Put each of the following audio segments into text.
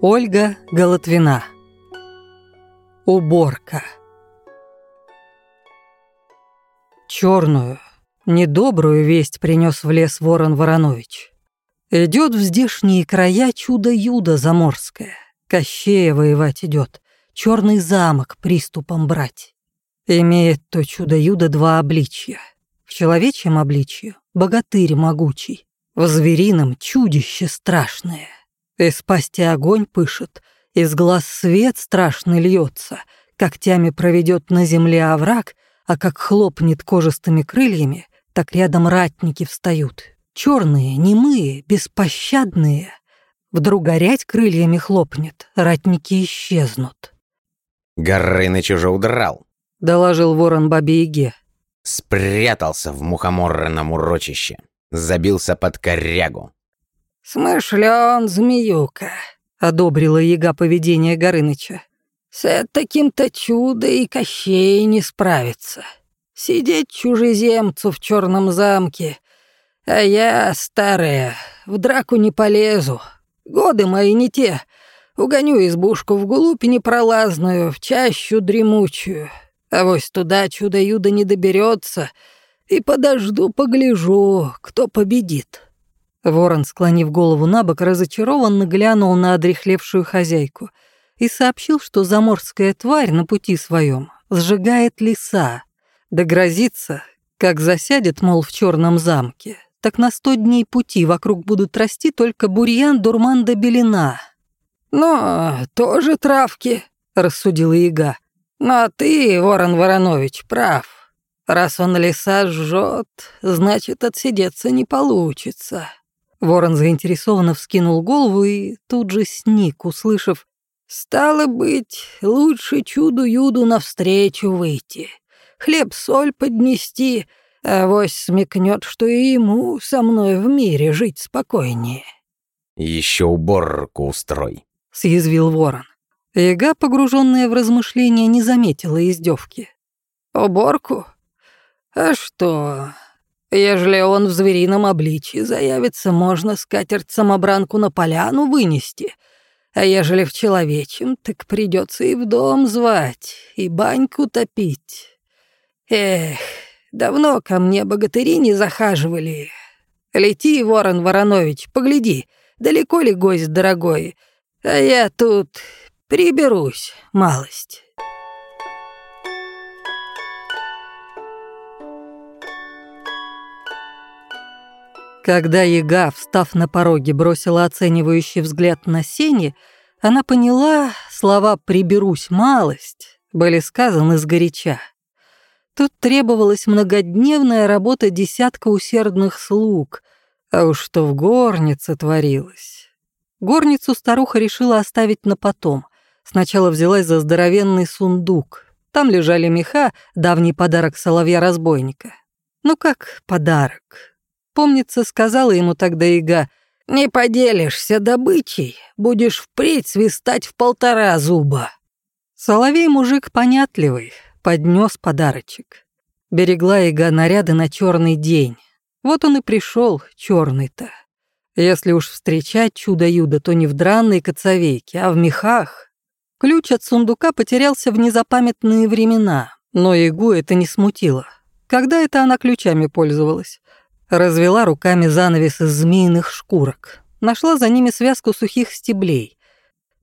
Ольга Голотвина. Уборка. Черную, недобрую весть принес в лес ворон Воронович. Идет в здешние края чудо-юдо заморское. Кощея воевать идет, черный замок приступом брать. Имеет то чудо-юдо два обличья. В человечьем обличье — богатырь могучий, в зверином — чудище страшное. Из пасти огонь пышет, из глаз свет страшный льется, когтями проведет на земле овраг, а как хлопнет кожистыми крыльями, так рядом ратники встают. Черные, немые, беспощадные. Вдруг горять крыльями хлопнет, ратники исчезнут. Горыныч уже удрал. Доложил ворон бабе Яге. Спрятался в мухоморном урочище. Забился под корягу. «Смышлен, змеюка», — одобрила яга поведение Горыныча. «С таким-то чудо и Кощей не справится. Сидеть чужеземцу в черном замке, а я, старая, в драку не полезу. Годы мои не те. Угоню избушку в глубь непролазную, в чащу дремучую. А вось туда чудо-юдо не доберется, и подожду, погляжу, кто победит». Ворон, склонив голову на бок, разочарованно глянул на одрехлевшую хозяйку и сообщил, что заморская тварь на пути своем сжигает леса, да грозится, как засядет, мол, в черном замке, так на сто дней пути вокруг будут расти только бурьян, дурман да белина. «Ну, тоже травки», — рассудила яга. «Но ты, Ворон Воронович, прав. Раз он леса жжет, значит, отсидеться не получится». Ворон заинтересованно вскинул голову и тут же сник, услышав «Стало быть, лучше чуду-юду навстречу выйти, хлеб-соль поднести, а вось смекнет, что и ему со мной в мире жить спокойнее». Еще уборку устрой», — съязвил ворон. Яга, погруженная в размышления, не заметила издевки. «Уборку? А что, Ежели он в зверином обличье заявится, можно скатерть-самобранку на поляну вынести. А ежели в человечем, так придется и в дом звать, и баньку топить. Эх, давно ко мне богатыри не захаживали. Лети, Ворон Воронович, погляди, далеко ли гость дорогой, а я тут приберусь малость». Когда яга, встав на пороге, бросила оценивающий взгляд на сени, она поняла, слова «приберусь малость» были сказаны сгоряча. Тут требовалась многодневная работа десятка усердных слуг, а уж что в горнице творилось. Горницу старуха решила оставить на потом. Сначала взялась за здоровенный сундук. Там лежали меха, давний подарок соловья-разбойника. Ну как подарок? Помнится, сказала ему тогда Ига, «Не поделишься добычей, будешь впредь свистать в полтора зуба». Соловей мужик понятливый, поднес подарочек. Берегла Ига наряды на черный день. Вот он и пришел, черный-то. Если уж встречать чудо-юдо, то не в дранной коцовейке, а в мехах. Ключ от сундука потерялся в незапамятные времена, но Игу это не смутило. Когда это она ключами пользовалась? Развела руками занавес из змеиных шкурок. Нашла за ними связку сухих стеблей.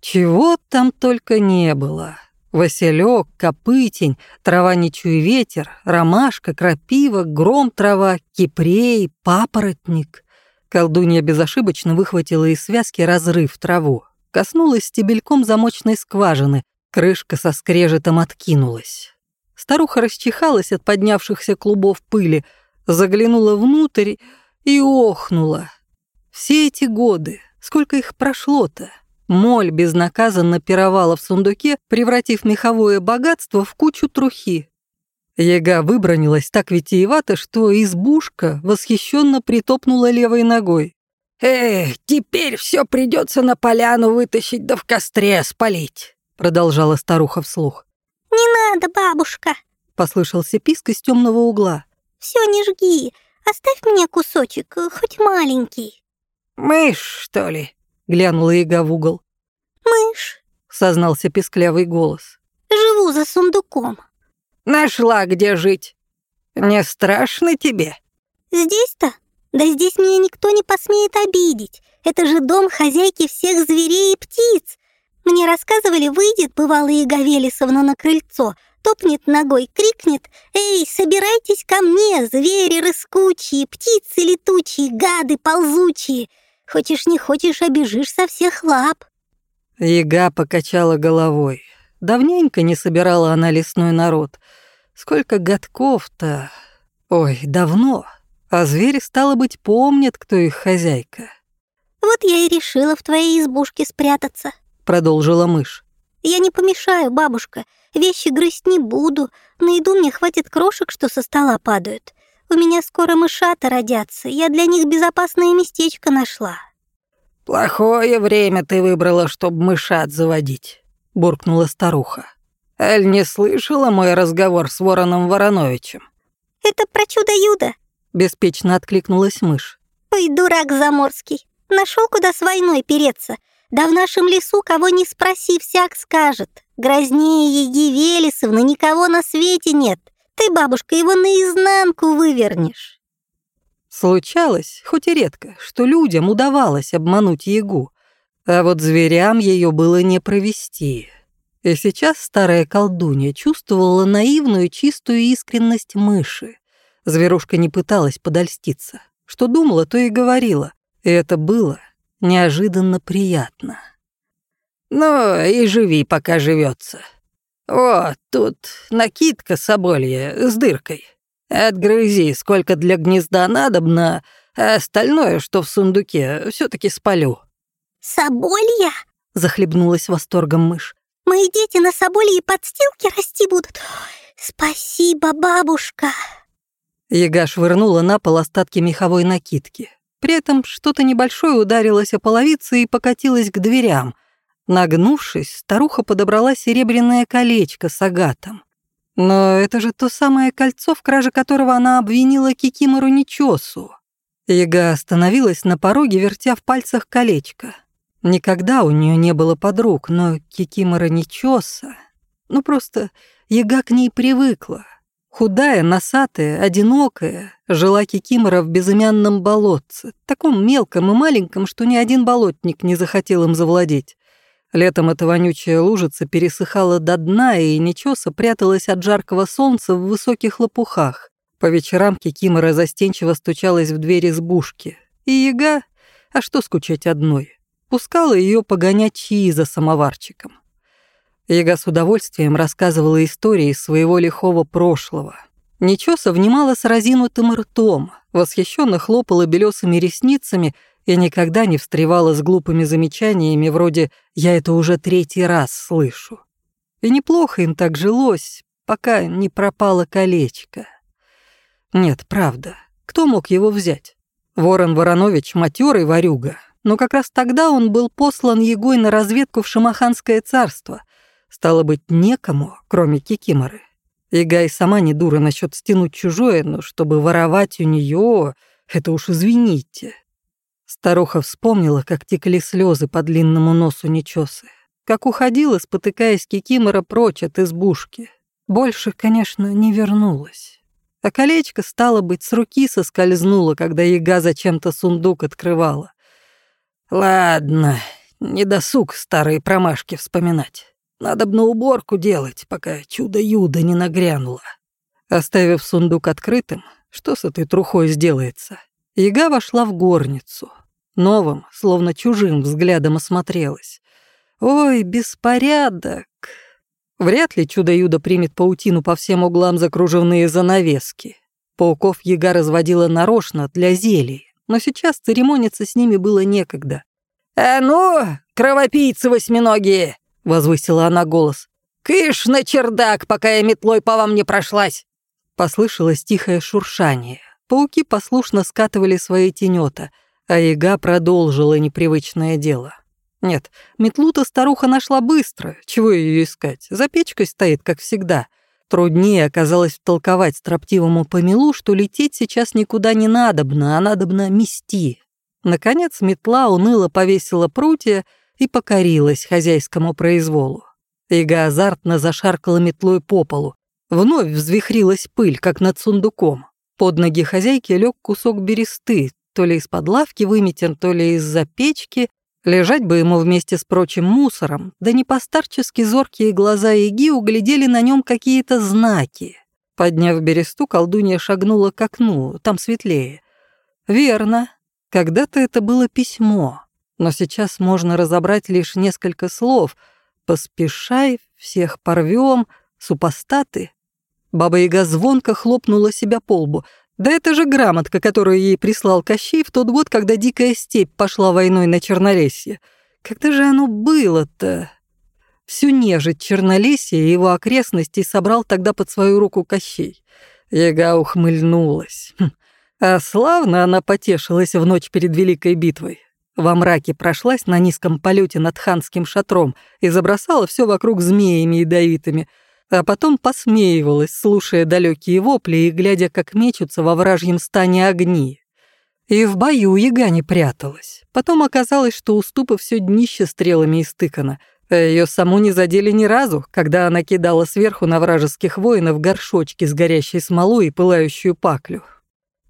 Чего там только не было. Василек, копытень, трава ничуй ветер, ромашка, крапива, гром трава, кипрей, папоротник. Колдунья безошибочно выхватила из связки разрыв траву. Коснулась стебельком замочной скважины, крышка со скрежетом откинулась. Старуха расчихалась от поднявшихся клубов пыли, заглянула внутрь и охнула. Все эти годы, сколько их прошло-то? Моль безнаказанно пировала в сундуке, превратив меховое богатство в кучу трухи. Яга выбронилась так витиевато, что избушка восхищенно притопнула левой ногой. «Эх, теперь все придется на поляну вытащить да в костре спалить», продолжала старуха вслух. «Не надо, бабушка», послышался писк из темного угла. Все не жги. Оставь мне кусочек, хоть маленький». «Мышь, что ли?» — глянула Ига в угол. «Мышь, — сознался песклявый голос. живу за сундуком. Нашла, где жить. Не страшно тебе? Здесь-то? Да здесь меня никто не посмеет обидеть. Это же дом хозяйки всех зверей и птиц. Мне рассказывали, выйдет бывалая Ига Велесовна на крыльцо, топнет ногой, крикнет «Эй, собирайтесь ко мне, звери рыскучие, птицы летучие, гады ползучие! Хочешь не хочешь, обежишь со всех лап!» Яга покачала головой. Давненько не собирала она лесной народ. Сколько годков-то... Ой, давно. А звери, стало быть, помнят, кто их хозяйка. «Вот я и решила в твоей избушке спрятаться. Продолжила мышь. Я не помешаю, бабушка. Вещи грызть не буду. На еду мне хватит крошек, что со стола падают. У меня скоро мышата родятся. Я для них безопасное местечко нашла. Плохое время ты выбрала, чтобы мышат заводить, буркнула старуха. Эль не слышала мой разговор с Вороном Вороновичем? Это про чудо-юдо. Беспечно откликнулась мышь. Ой, дурак заморский. Нашел куда с войной переться. Да в нашем лесу кого не спроси, всяк скажет. Грознее Еги Велесовны никого на свете нет. Ты, бабушка, его наизнанку вывернешь. Случалось, хоть и редко, что людям удавалось обмануть Ягу, а вот зверям ее было не провести. И сейчас старая колдунья чувствовала наивную чистую искренность мыши. Зверушка не пыталась подольститься. Что думала, то и говорила. И это было неожиданно приятно. Ну, и живи, пока живется. Вот тут накидка соболья с дыркой. Отгрызи, сколько для гнезда надобно, а остальное, что в сундуке, все таки спалю». «Соболья?» — захлебнулась восторгом мышь. «Мои дети на соболье и подстилке расти будут. Спасибо, бабушка!» Яга швырнула на пол остатки меховой накидки. При этом что-то небольшое ударилось о половице и покатилось к дверям. Нагнувшись, старуха подобрала серебряное колечко с агатом. Но это же то самое кольцо, в краже которого она обвинила Кикимору Нечесу. Яга остановилась на пороге, вертя в пальцах колечко. Никогда у нее не было подруг, но Кикимора Нечеса... Ну просто Яга к ней привыкла. Худая, носатая, одинокая, жила Кикимора в безымянном болотце, таком мелком и маленьком, что ни один болотник не захотел им завладеть. Летом эта вонючая лужица пересыхала до дна, и нечеса пряталась от жаркого солнца в высоких лопухах. По вечерам Кикимора застенчиво стучалась в дверь избушки. И яга, а что скучать одной, пускала ее погонять чаи за самоварчиком. Яга с удовольствием рассказывала истории своего лихого прошлого. Нечеса внимала с разинутым ртом, восхищенно хлопала белесыми ресницами — и никогда не встревала с глупыми замечаниями вроде «я это уже третий раз слышу». И неплохо им так жилось, пока не пропало колечко. Нет, правда, кто мог его взять? Ворон Воронович — матерый ворюга, но как раз тогда он был послан Егой на разведку в Шамаханское царство. Стало быть, некому, кроме Кикиморы. И сама не дура насчет стянуть чужое, но чтобы воровать у нее, это уж извините. Старуха вспомнила, как текли слезы по длинному носу нечесы, как уходила, спотыкаясь кикимора прочь от избушки. Больше, конечно, не вернулась. А колечко, стало быть, с руки соскользнуло, когда яга зачем-то сундук открывала. Ладно, не досуг старые промашки вспоминать. Надо бы на уборку делать, пока чудо-юдо не нагрянуло. Оставив сундук открытым, что с этой трухой сделается? Яга вошла в горницу — Новым, словно чужим взглядом осмотрелась. «Ой, беспорядок!» Вряд ли чудо-юдо примет паутину по всем углам за кружевные занавески. Пауков яга разводила нарочно для зелий, но сейчас церемониться с ними было некогда. «А ну, кровопийцы восьминогие!» — возвысила она голос. «Кыш на чердак, пока я метлой по вам не прошлась!» Послышалось тихое шуршание. Пауки послушно скатывали свои тенета — а яга продолжила непривычное дело. Нет, метлу-то старуха нашла быстро, чего ее искать, за печкой стоит, как всегда. Труднее оказалось втолковать строптивому помелу, что лететь сейчас никуда не надобно, а надобно мести. Наконец метла уныло повесила прутья и покорилась хозяйскому произволу. Ига азартно зашаркала метлой по полу. Вновь взвихрилась пыль, как над сундуком. Под ноги хозяйки лег кусок бересты, то ли из-под лавки выметен, то ли из-за печки. Лежать бы ему вместе с прочим мусором, да не постарчески зоркие глаза Иги углядели на нем какие-то знаки. Подняв бересту, колдунья шагнула к окну, там светлее. Верно, когда-то это было письмо, но сейчас можно разобрать лишь несколько слов. «Поспешай, всех порвем, супостаты». Баба-яга звонко хлопнула себя по лбу. Да это же грамотка, которую ей прислал Кощей в тот год, когда дикая степь пошла войной на Чернолесье. Когда же оно было-то? Всю нежить Чернолесья и его окрестностей собрал тогда под свою руку Кощей. Яга ухмыльнулась. Хм. А славно она потешилась в ночь перед Великой битвой. Во мраке прошлась на низком полете над ханским шатром и забросала все вокруг змеями ядовитыми — а потом посмеивалась, слушая далекие вопли и глядя, как мечутся во вражьем стане огни. И в бою яга не пряталась. Потом оказалось, что у все днище стрелами истыкано, а ее саму не задели ни разу, когда она кидала сверху на вражеских воинов горшочки с горящей смолой и пылающую паклю.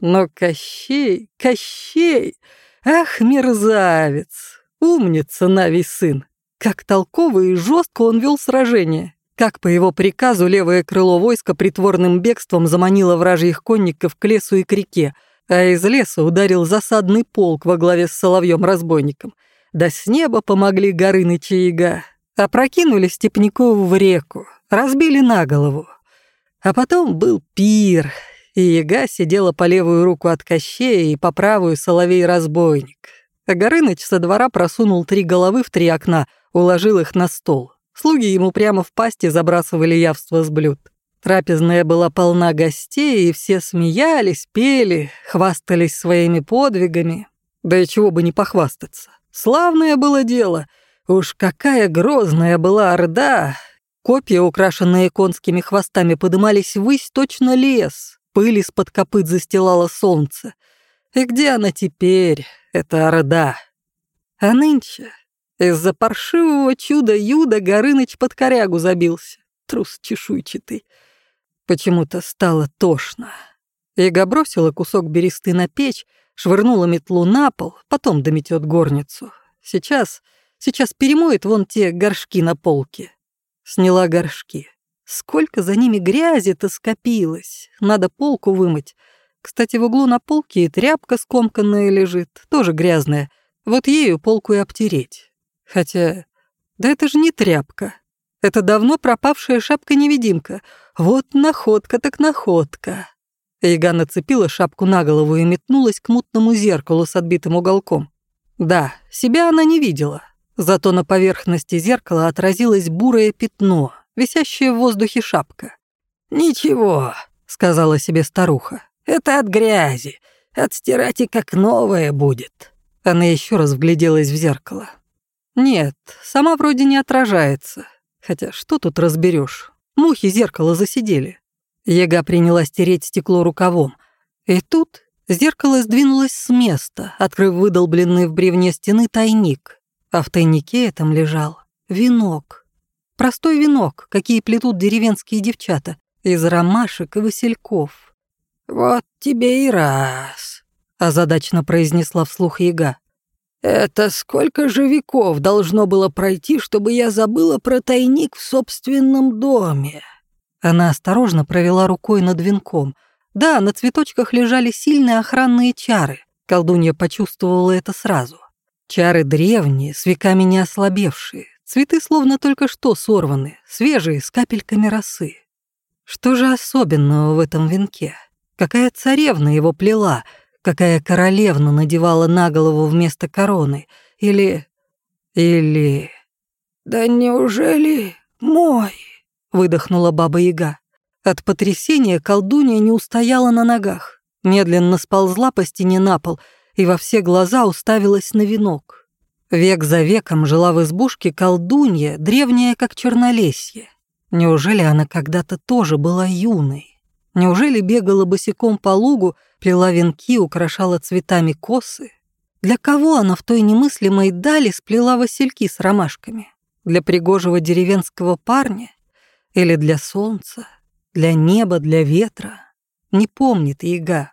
Но Кощей, Кощей, ах, мерзавец, умница Навий сын, как толково и жестко он вел сражение, как по его приказу левое крыло войска притворным бегством заманило вражьих конников к лесу и к реке, а из леса ударил засадный полк во главе с соловьем-разбойником. Да с неба помогли Горыныч и Яга, опрокинули Степнякову в реку, разбили на голову. А потом был пир, и Яга сидела по левую руку от Кощея и по правую соловей-разбойник. А Горыныч со двора просунул три головы в три окна, уложил их на стол. Слуги ему прямо в пасти забрасывали явство с блюд. Трапезная была полна гостей, и все смеялись, пели, хвастались своими подвигами. Да и чего бы не похвастаться. Славное было дело. Уж какая грозная была орда. Копья, украшенные конскими хвостами, подымались ввысь точно лес. Пыль из-под копыт застилала солнце. И где она теперь, эта орда? А нынче из-за паршивого чуда-юда Горыныч под корягу забился. Трус чешуйчатый. Почему-то стало тошно. Ига бросила кусок бересты на печь, швырнула метлу на пол, потом дометет горницу. Сейчас, сейчас перемоет вон те горшки на полке. Сняла горшки. Сколько за ними грязи-то скопилось. Надо полку вымыть. Кстати, в углу на полке и тряпка скомканная лежит, тоже грязная. Вот ею полку и обтереть. Хотя, да это же не тряпка. Это давно пропавшая шапка-невидимка. Вот находка так находка. Ига нацепила шапку на голову и метнулась к мутному зеркалу с отбитым уголком. Да, себя она не видела. Зато на поверхности зеркала отразилось бурое пятно, висящее в воздухе шапка. «Ничего», — сказала себе старуха, — «это от грязи. Отстирать и как новое будет». Она еще раз вгляделась в зеркало. Нет, сама вроде не отражается. Хотя что тут разберешь? Мухи зеркало засидели. Ега принялась тереть стекло рукавом. И тут зеркало сдвинулось с места, открыв выдолбленный в бревне стены тайник. А в тайнике этом лежал венок. Простой венок, какие плетут деревенские девчата, из ромашек и васильков. «Вот тебе и раз», — озадачно произнесла вслух яга. Это сколько же веков должно было пройти, чтобы я забыла про тайник в собственном доме? Она осторожно провела рукой над венком. Да, на цветочках лежали сильные охранные чары. Колдунья почувствовала это сразу. Чары древние, с веками не ослабевшие. Цветы словно только что сорваны, свежие, с капельками росы. Что же особенного в этом венке? Какая царевна его плела — какая королевна надевала на голову вместо короны. Или... или... «Да неужели мой?» — выдохнула Баба-Яга. От потрясения колдунья не устояла на ногах, медленно сползла по стене на пол и во все глаза уставилась на венок. Век за веком жила в избушке колдунья, древняя как чернолесье. Неужели она когда-то тоже была юной? Неужели бегала босиком по лугу, плела венки, украшала цветами косы? Для кого она в той немыслимой дали сплела васильки с ромашками? Для пригожего деревенского парня? Или для солнца? Для неба, для ветра? Не помнит яга.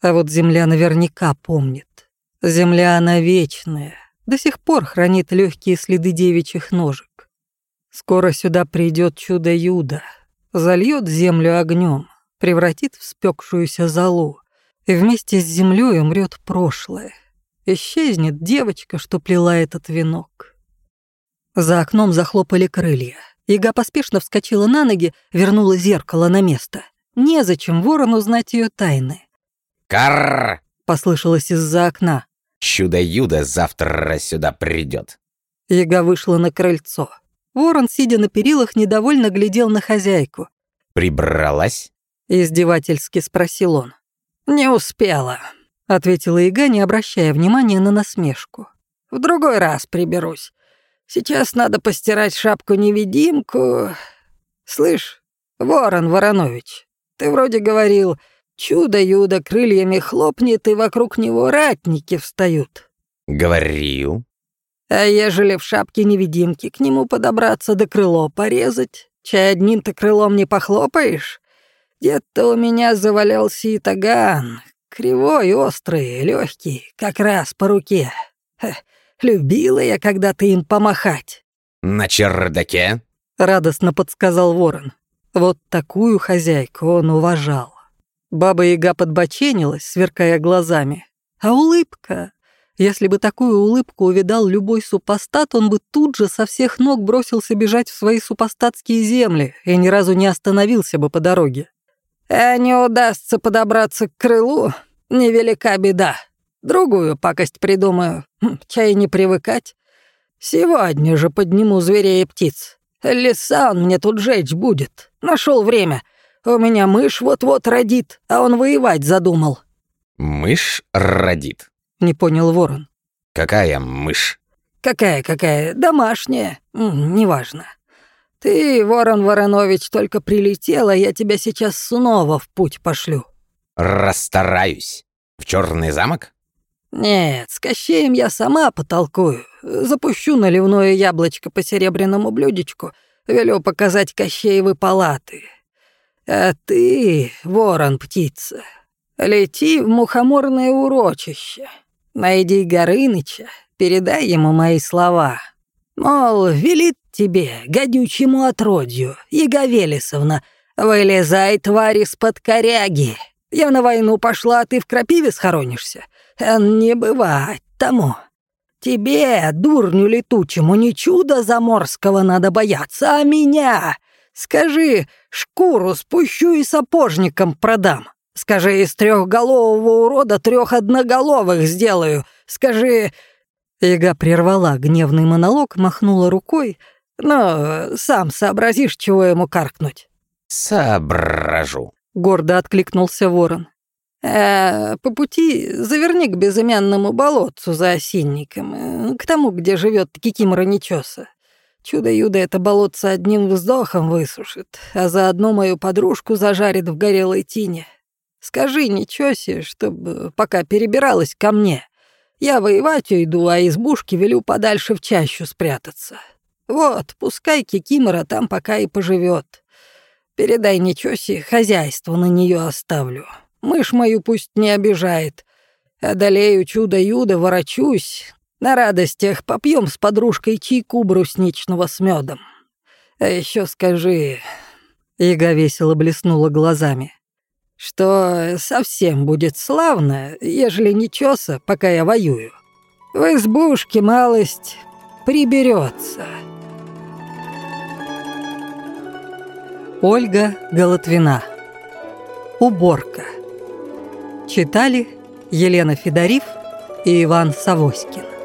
А вот земля наверняка помнит. Земля она вечная, до сих пор хранит легкие следы девичьих ножек. Скоро сюда придет чудо-юдо, зальет землю огнем, превратит в спекшуюся золу, и вместе с землей умрет прошлое. Исчезнет девочка, что плела этот венок. За окном захлопали крылья. Ига поспешно вскочила на ноги, вернула зеркало на место. Незачем ворону знать ее тайны. Карр! послышалось из-за окна. Чудо-юдо завтра сюда придет. Яга вышла на крыльцо. Ворон, сидя на перилах, недовольно глядел на хозяйку. Прибралась? Издевательски спросил он. «Не успела», — ответила Яга, не обращая внимания на насмешку. «В другой раз приберусь. Сейчас надо постирать шапку-невидимку. Слышь, Ворон Воронович, ты вроде говорил, Чудо-юдо крыльями хлопнет, и вокруг него ратники встают. Говорил. А ежели в шапке-невидимки к нему подобраться да крыло порезать, чай одним-то крылом не похлопаешь? Где-то у меня завалялся и таган, кривой, острый, легкий, как раз по руке. Ха, любила я когда-то им помахать. На чердаке? Радостно подсказал ворон. Вот такую хозяйку он уважал. Баба-яга подбоченилась, сверкая глазами. А улыбка... Если бы такую улыбку увидал любой супостат, он бы тут же со всех ног бросился бежать в свои супостатские земли и ни разу не остановился бы по дороге. «А не удастся подобраться к крылу, невелика беда. Другую пакость придумаю, хм, чай не привыкать. Сегодня же подниму зверей и птиц. Леса он мне тут жечь будет. Нашел время». У меня мышь вот-вот родит, а он воевать задумал». «Мышь родит?» — не понял ворон. «Какая мышь?» «Какая-какая? Домашняя. неважно. Ты, Ворон Воронович, только прилетела, я тебя сейчас снова в путь пошлю». «Расстараюсь. В черный замок?» «Нет, с Кощеем я сама потолкую. Запущу наливное яблочко по серебряному блюдечку, велю показать Кощеевы палаты. А ты, ворон-птица, лети в мухоморное урочище. Найди Горыныча, передай ему мои слова. Мол, велит тебе, гадючему отродью, Яговелисовна, вылезай, тварь, из-под коряги. Я на войну пошла, а ты в крапиве схоронишься. Не бывать тому. Тебе, дурню летучему, не чудо заморского надо бояться, а меня. Скажи, шкуру спущу и сапожникам продам. Скажи, из трехголового урода трех одноголовых сделаю. Скажи...» Ига прервала гневный монолог, махнула рукой. «Ну, сам сообразишь, чего ему каркнуть». «Соображу», — гордо откликнулся ворон. «А по пути заверни к безымянному болотцу за осинником, э, к тому, где живет Кикимора Нечеса. Чудо-юдо это болотце одним вздохом высушит, а заодно мою подружку зажарит в горелой тине. Скажи, ничего себе, чтобы пока перебиралась ко мне. Я воевать уйду, а избушки велю подальше в чащу спрятаться. Вот, пускай Кикимора там пока и поживет. Передай ничего хозяйство на нее оставлю. Мышь мою пусть не обижает. Одолею чудо-юдо, ворочусь, на радостях попьем с подружкой чайку брусничного с медом. А еще скажи...» Ига весело блеснула глазами. «Что совсем будет славно, ежели не чеса, пока я воюю. В избушке малость приберется. Ольга Голотвина. Уборка. Читали Елена Федорив и Иван Савоськин.